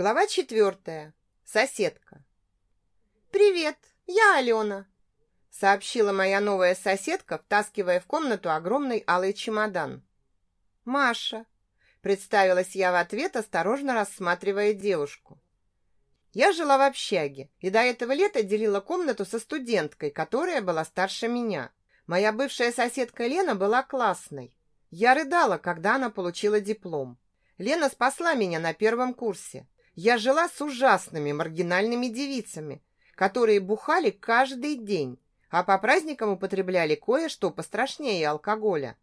Глава четвертая. Соседка. «Привет, я Алена», — сообщила моя новая соседка, втаскивая в комнату огромный алый чемодан. «Маша», — представилась я в ответ, осторожно рассматривая девушку. Я жила в общаге и до этого лета делила комнату со студенткой, которая была старше меня. Моя бывшая соседка Лена была классной. Я рыдала, когда она получила диплом. Лена спасла меня на первом курсе. Я жила с ужасными маргинальными девицами, которые бухали каждый день, а по праздникам употребляли кое-что пострашнее алкоголя.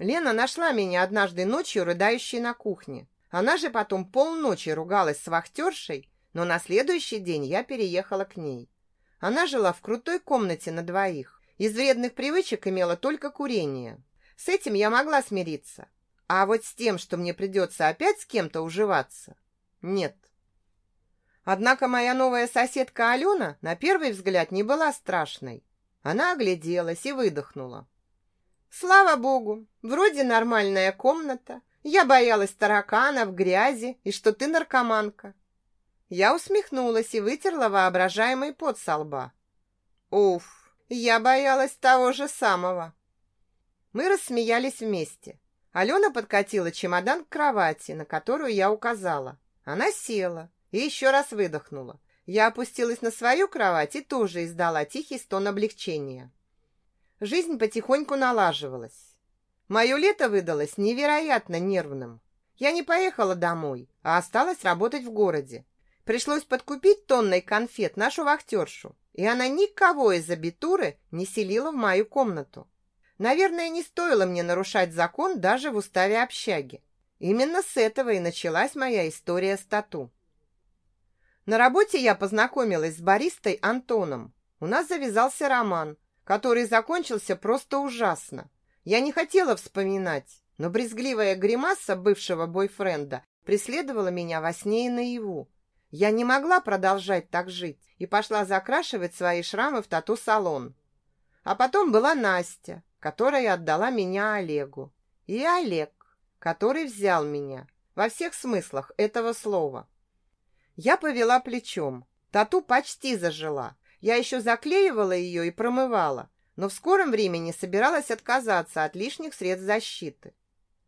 Лена нашла меня однажды ночью, рыдающей на кухне. Она же потом полночи ругалась с вахтершей, но на следующий день я переехала к ней. Она жила в крутой комнате на двоих. Из вредных привычек имела только курение. С этим я могла смириться. А вот с тем, что мне придется опять с кем-то уживаться, нет. Однако моя новая соседка Алена на первый взгляд не была страшной. Она огляделась и выдохнула. Слава богу, вроде нормальная комната. Я боялась тараканов, грязи и что ты наркоманка. Я усмехнулась и вытерла воображаемый пот со лба. Уф, я боялась того же самого. Мы рассмеялись вместе. Алена подкатила чемодан к кровати, на которую я указала. Она села и еще раз выдохнула. Я опустилась на свою кровать и тоже издала тихий стон облегчения. Жизнь потихоньку налаживалась. Мое лето выдалось невероятно нервным. Я не поехала домой, а осталась работать в городе. Пришлось подкупить тонной конфет нашу вахтершу, и она никого из абитуры не селила в мою комнату. Наверное, не стоило мне нарушать закон даже в уставе общаги. Именно с этого и началась моя история с тату. На работе я познакомилась с баристой Антоном. У нас завязался роман, который закончился просто ужасно. Я не хотела вспоминать, но брезгливая гримаса бывшего бойфренда преследовала меня во сне и наяву. Я не могла продолжать так жить и пошла закрашивать свои шрамы в тату-салон. А потом была Настя, которая отдала меня Олегу. И Олег, который взял меня во всех смыслах этого слова. Я повела плечом. Тату почти зажила. Я еще заклеивала ее и промывала, но в скором времени собиралась отказаться от лишних средств защиты.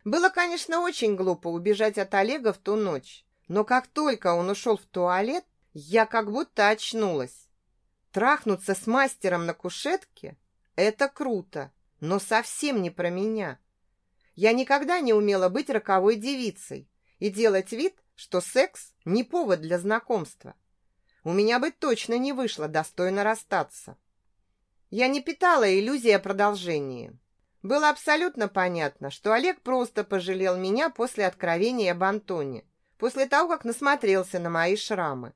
Было, конечно, очень глупо убежать от Олега в ту ночь, но как только он ушел в туалет, я как будто очнулась. Трахнуться с мастером на кушетке – это круто но совсем не про меня. Я никогда не умела быть роковой девицей и делать вид, что секс не повод для знакомства. У меня бы точно не вышло достойно расстаться. Я не питала иллюзий о продолжении. Было абсолютно понятно, что Олег просто пожалел меня после откровения об Антоне, после того, как насмотрелся на мои шрамы.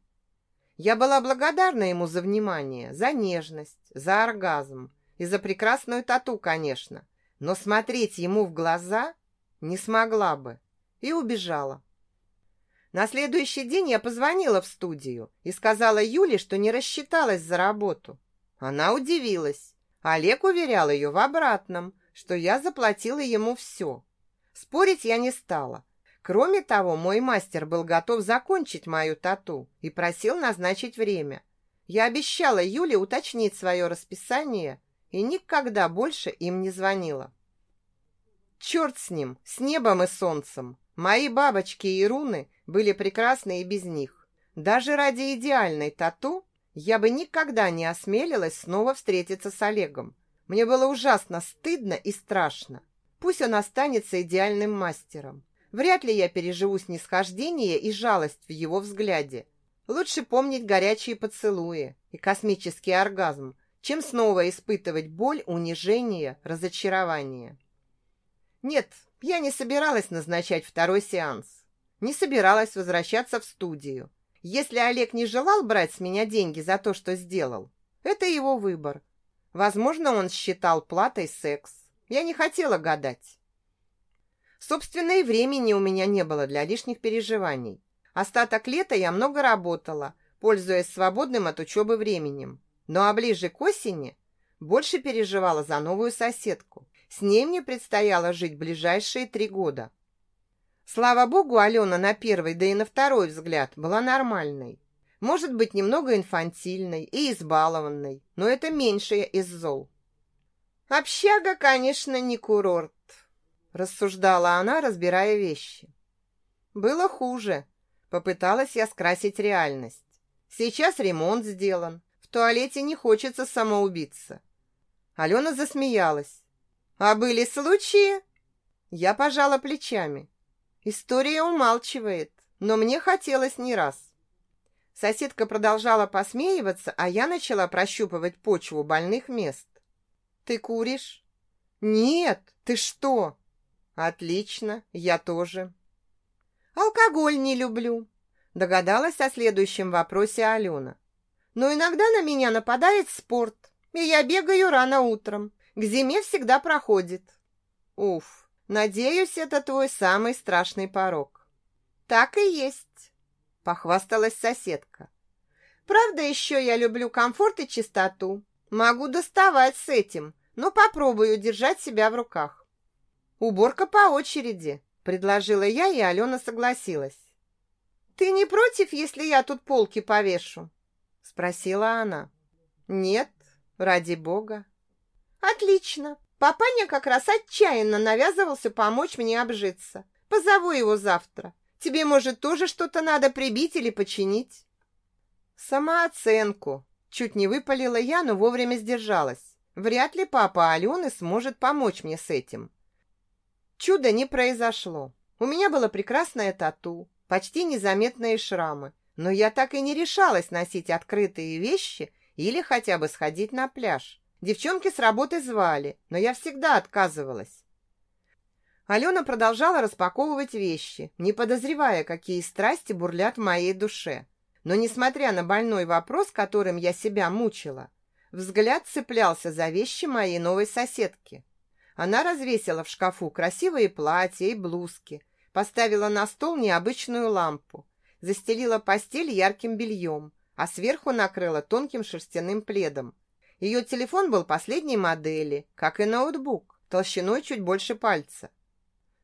Я была благодарна ему за внимание, за нежность, за оргазм, и за прекрасную тату, конечно. Но смотреть ему в глаза не смогла бы. И убежала. На следующий день я позвонила в студию и сказала Юле, что не рассчиталась за работу. Она удивилась. Олег уверял ее в обратном, что я заплатила ему все. Спорить я не стала. Кроме того, мой мастер был готов закончить мою тату и просил назначить время. Я обещала Юле уточнить свое расписание и никогда больше им не звонила. Черт с ним, с небом и солнцем. Мои бабочки и руны были прекрасны и без них. Даже ради идеальной тату я бы никогда не осмелилась снова встретиться с Олегом. Мне было ужасно стыдно и страшно. Пусть он останется идеальным мастером. Вряд ли я переживу снисхождение и жалость в его взгляде. Лучше помнить горячие поцелуи и космический оргазм, чем снова испытывать боль, унижение, разочарование. Нет, я не собиралась назначать второй сеанс. Не собиралась возвращаться в студию. Если Олег не желал брать с меня деньги за то, что сделал, это его выбор. Возможно, он считал платой секс. Я не хотела гадать. Собственно, и времени у меня не было для лишних переживаний. Остаток лета я много работала, пользуясь свободным от учебы временем. Ну а ближе к осени больше переживала за новую соседку. С ней мне предстояло жить ближайшие три года. Слава богу, Алена на первый, да и на второй взгляд была нормальной. Может быть, немного инфантильной и избалованной, но это меньшее из зол. «Общага, конечно, не курорт», — рассуждала она, разбирая вещи. «Было хуже. Попыталась я скрасить реальность. Сейчас ремонт сделан. Туалете не хочется самоубиться». Алена засмеялась. «А были случаи?» Я пожала плечами. История умалчивает, но мне хотелось не раз. Соседка продолжала посмеиваться, а я начала прощупывать почву больных мест. «Ты куришь?» «Нет, ты что?» «Отлично, я тоже». «Алкоголь не люблю», — догадалась о следующем вопросе Алена. «Но иногда на меня нападает спорт, и я бегаю рано утром. К зиме всегда проходит». «Уф, надеюсь, это твой самый страшный порог». «Так и есть». — похвасталась соседка. «Правда, еще я люблю комфорт и чистоту. Могу доставать с этим, но попробую держать себя в руках». «Уборка по очереди», — предложила я, и Алена согласилась. «Ты не против, если я тут полки повешу?» — спросила она. «Нет, ради бога». «Отлично. Папаня как раз отчаянно навязывался помочь мне обжиться. Позову его завтра. Тебе, может, тоже что-то надо прибить или починить?» «Самооценку!» Чуть не выпалила я, но вовремя сдержалась. Вряд ли папа Алены сможет помочь мне с этим. Чудо не произошло. У меня было прекрасное тату, почти незаметные шрамы, но я так и не решалась носить открытые вещи или хотя бы сходить на пляж. Девчонки с работы звали, но я всегда отказывалась. Алена продолжала распаковывать вещи, не подозревая, какие страсти бурлят в моей душе. Но, несмотря на больной вопрос, которым я себя мучила, взгляд цеплялся за вещи моей новой соседки. Она развесила в шкафу красивые платья и блузки, поставила на стол необычную лампу, застелила постель ярким бельем, а сверху накрыла тонким шерстяным пледом. Ее телефон был последней модели, как и ноутбук, толщиной чуть больше пальца.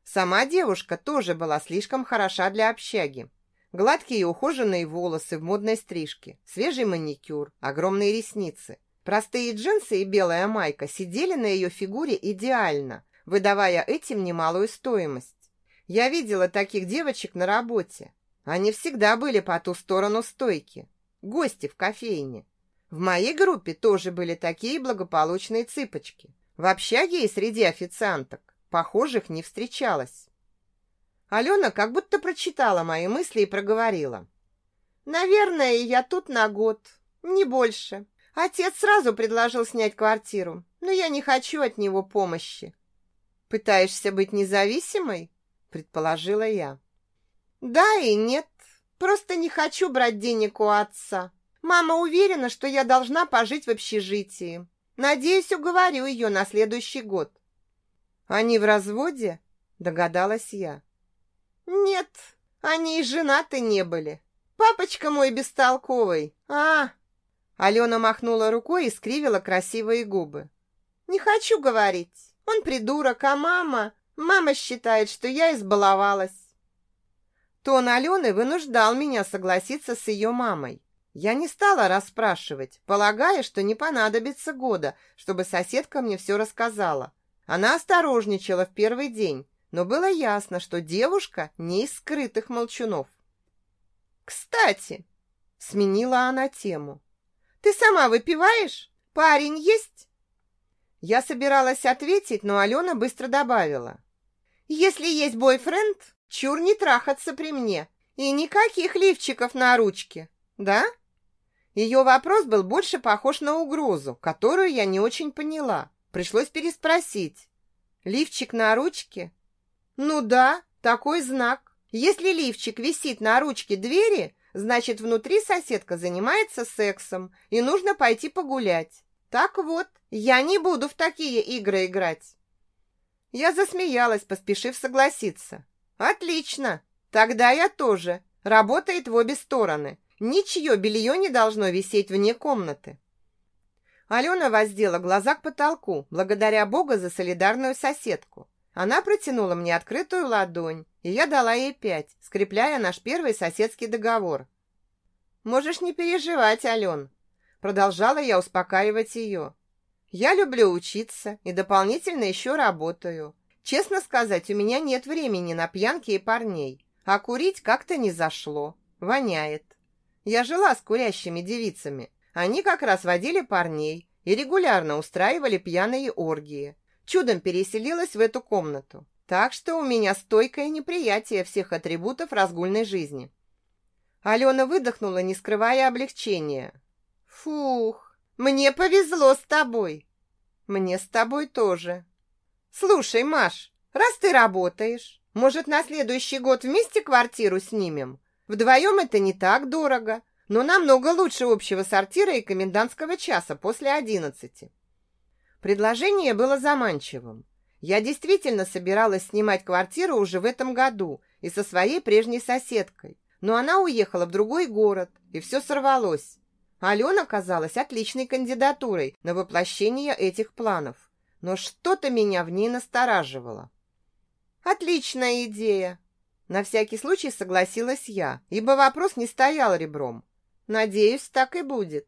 Сама девушка тоже была слишком хороша для общаги. Гладкие и ухоженные волосы в модной стрижке, свежий маникюр, огромные ресницы. Простые джинсы и белая майка сидели на ее фигуре идеально, выдавая этим немалую стоимость. Я видела таких девочек на работе. Они всегда были по ту сторону стойки. Гости в кофейне. В моей группе тоже были такие благополучные цыпочки. В общаге и среди официанток. Похожих не встречалось. Алена как будто прочитала мои мысли и проговорила. «Наверное, я тут на год, не больше. Отец сразу предложил снять квартиру, но я не хочу от него помощи». «Пытаешься быть независимой?» – предположила я. «Да и нет. Просто не хочу брать денег у отца. Мама уверена, что я должна пожить в общежитии. Надеюсь, уговорю ее на следующий год. Они в разводе? Догадалась я. Нет, они и женаты не были. Папочка мой бестолковый. А! Алена махнула рукой и скривила красивые губы. Не хочу говорить. Он придурок, а мама... Мама считает, что я избаловалась. Тон Алены вынуждал меня согласиться с ее мамой. Я не стала расспрашивать, полагая, что не понадобится года, чтобы соседка мне все рассказала. Она осторожничала в первый день, но было ясно, что девушка не из скрытых молчунов. «Кстати», — сменила она тему, — «ты сама выпиваешь? Парень есть?» Я собиралась ответить, но Алена быстро добавила. «Если есть бойфренд, чур не трахаться при мне, и никаких лифчиков на ручке, да?» Ее вопрос был больше похож на угрозу, которую я не очень поняла. Пришлось переспросить. Лифчик на ручке? Ну да, такой знак. Если лифчик висит на ручке двери, значит, внутри соседка занимается сексом, и нужно пойти погулять. Так вот, я не буду в такие игры играть. Я засмеялась, поспешив согласиться. Отлично. Тогда я тоже. Работает в обе стороны. Ничье белье не должно висеть вне комнаты. Алена воздела глаза к потолку, благодаря Богу за солидарную соседку. Она протянула мне открытую ладонь, и я дала ей пять, скрепляя наш первый соседский договор. «Можешь не переживать, Ален», — продолжала я успокаивать ее. «Я люблю учиться и дополнительно еще работаю. Честно сказать, у меня нет времени на пьянки и парней, а курить как-то не зашло, воняет. Я жила с курящими девицами, они как раз водили парней и регулярно устраивали пьяные оргии. Чудом переселилась в эту комнату. Так что у меня стойкое неприятие всех атрибутов разгульной жизни. Алена выдохнула, не скрывая облегчения. Фух, мне повезло с тобой. Мне с тобой тоже. Слушай, Маш, раз ты работаешь, может, на следующий год вместе квартиру снимем? Вдвоем это не так дорого, но намного лучше общего сортира и комендантского часа после одиннадцати. Предложение было заманчивым. Я действительно собиралась снимать квартиру уже в этом году и со своей прежней соседкой, но она уехала в другой город, и все сорвалось. Алена казалась отличной кандидатурой на воплощение этих планов, но что-то меня в ней настораживало. «Отличная идея!» На всякий случай согласилась я, ибо вопрос не стоял ребром. Надеюсь, так и будет.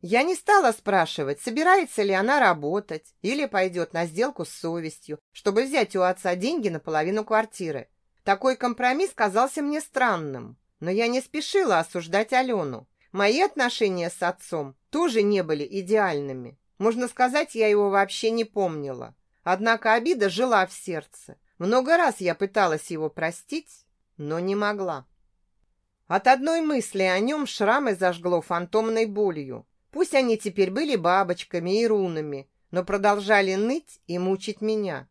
Я не стала спрашивать, собирается ли она работать или пойдет на сделку с совестью, чтобы взять у отца деньги на половину квартиры. Такой компромисс казался мне странным, но я не спешила осуждать Алену. Мои отношения с отцом тоже не были идеальными. Можно сказать, я его вообще не помнила. Однако обида жила в сердце. Много раз я пыталась его простить, но не могла. От одной мысли о нем шрамы зажгло фантомной болью. Пусть они теперь были бабочками и рунами, но продолжали ныть и мучить меня.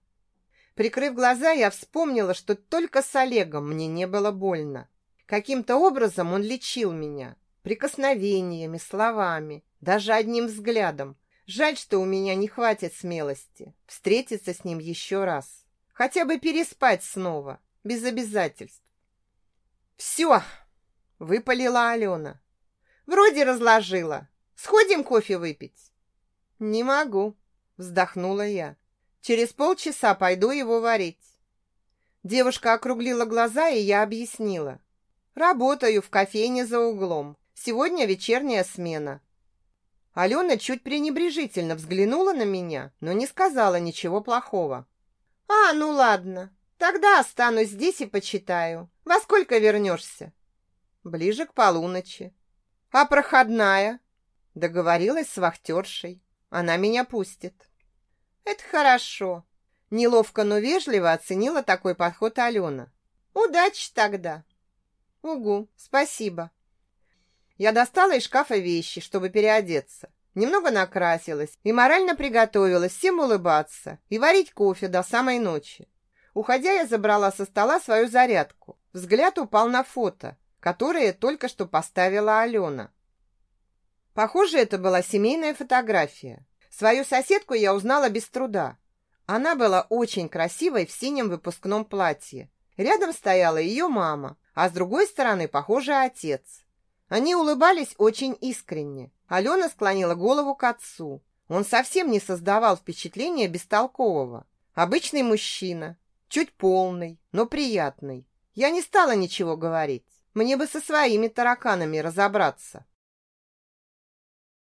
Прикрыв глаза, я вспомнила, что только с Олегом мне не было больно. Каким-то образом он лечил меня. Прикосновениями, словами, даже одним взглядом. Жаль, что у меня не хватит смелости встретиться с ним еще раз. Хотя бы переспать снова, без обязательств. «Все!» — выпалила Алена. «Вроде разложила. Сходим кофе выпить?» «Не могу», — вздохнула я. «Через полчаса пойду его варить». Девушка округлила глаза, и я объяснила. «Работаю в кофейне за углом. Сегодня вечерняя смена». Алена чуть пренебрежительно взглянула на меня, но не сказала ничего плохого. «А, ну ладно. Тогда останусь здесь и почитаю. Во сколько вернешься?» «Ближе к полуночи». «А проходная?» Договорилась с вахтершей. Она меня пустит. «Это хорошо». Неловко, но вежливо оценила такой подход Алена. «Удачи тогда!» «Угу, спасибо!» Я достала из шкафа вещи, чтобы переодеться. Немного накрасилась и морально приготовилась всем улыбаться и варить кофе до самой ночи. Уходя, я забрала со стола свою зарядку. Взгляд упал на фото, которое только что поставила Алена. Похоже, это была семейная фотография. Свою соседку я узнала без труда. Она была очень красивой в синем выпускном платье. Рядом стояла ее мама, а с другой стороны, похоже, отец. Они улыбались очень искренне. Алена склонила голову к отцу. Он совсем не создавал впечатления бестолкового. Обычный мужчина, чуть полный, но приятный. Я не стала ничего говорить. Мне бы со своими тараканами разобраться.